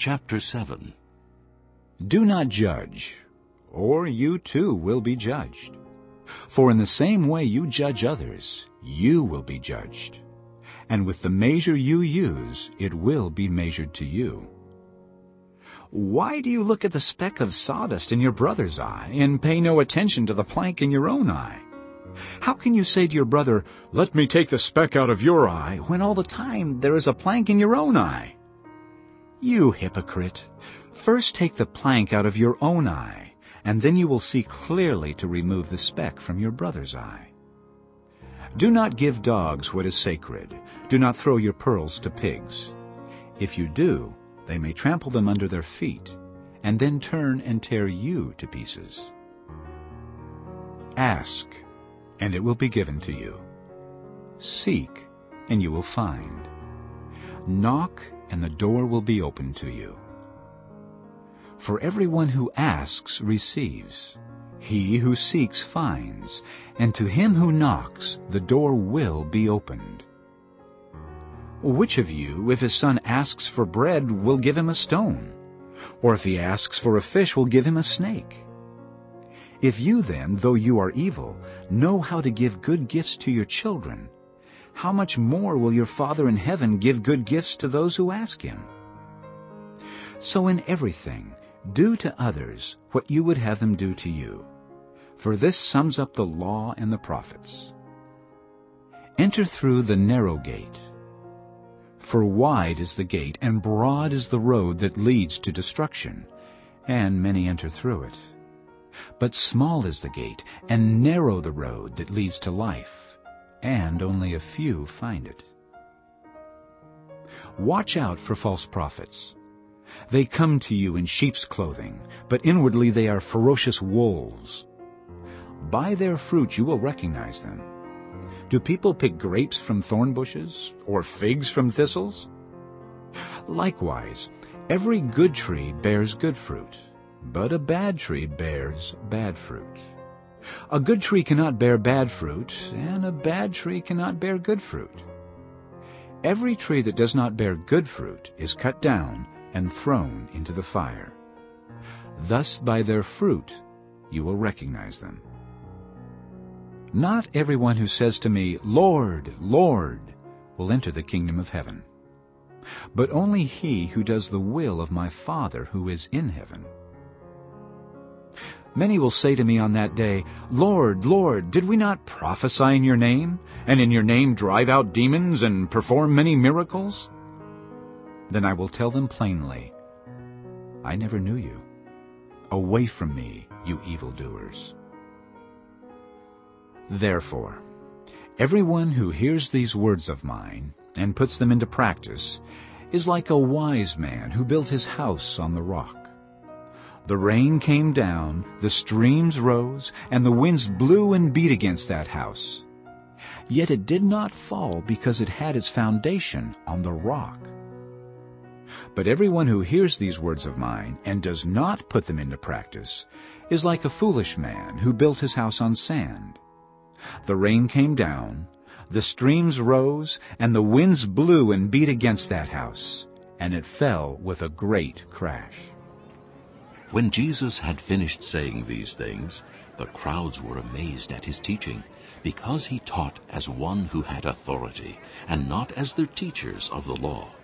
Chapter 7 Do not judge, or you too will be judged. For in the same way you judge others, you will be judged. And with the measure you use, it will be measured to you. Why do you look at the speck of sawdust in your brother's eye and pay no attention to the plank in your own eye? How can you say to your brother, Let me take the speck out of your eye, when all the time there is a plank in your own eye? You hypocrite! First take the plank out of your own eye, and then you will see clearly to remove the speck from your brother's eye. Do not give dogs what is sacred. Do not throw your pearls to pigs. If you do, they may trample them under their feet, and then turn and tear you to pieces. Ask, and it will be given to you. Seek, and you will find. Knock, and the door will be opened to you. For everyone who asks receives. He who seeks finds, and to him who knocks the door will be opened. Which of you, if his son asks for bread, will give him a stone? Or if he asks for a fish, will give him a snake? If you then, though you are evil, know how to give good gifts to your children, how much more will your Father in heaven give good gifts to those who ask him? So in everything, do to others what you would have them do to you. For this sums up the law and the prophets. Enter through the narrow gate. For wide is the gate, and broad is the road that leads to destruction, and many enter through it. But small is the gate, and narrow the road that leads to life, and only a few find it. Watch out for false prophets. They come to you in sheep's clothing, but inwardly they are ferocious wolves. By their fruit you will recognize them. Do people pick grapes from thorn bushes, or figs from thistles? Likewise, every good tree bears good fruit, but a bad tree bears bad fruit. A good tree cannot bear bad fruit, and a bad tree cannot bear good fruit. Every tree that does not bear good fruit is cut down and thrown into the fire. Thus by their fruit you will recognize them. Not everyone who says to me, Lord, Lord, will enter the kingdom of heaven, but only he who does the will of my Father who is in heaven. Many will say to me on that day, Lord, Lord, did we not prophesy in your name, and in your name drive out demons and perform many miracles? Then I will tell them plainly, I never knew you. Away from me, you evildoers. Therefore, everyone who hears these words of mine and puts them into practice is like a wise man who built his house on the rock. The rain came down, the streams rose, and the winds blew and beat against that house. Yet it did not fall because it had its foundation on the rock. But everyone who hears these words of mine and does not put them into practice is like a foolish man who built his house on sand. The rain came down, the streams rose, and the winds blew and beat against that house, and it fell with a great crash. When Jesus had finished saying these things, the crowds were amazed at his teaching, because he taught as one who had authority, and not as their teachers of the law.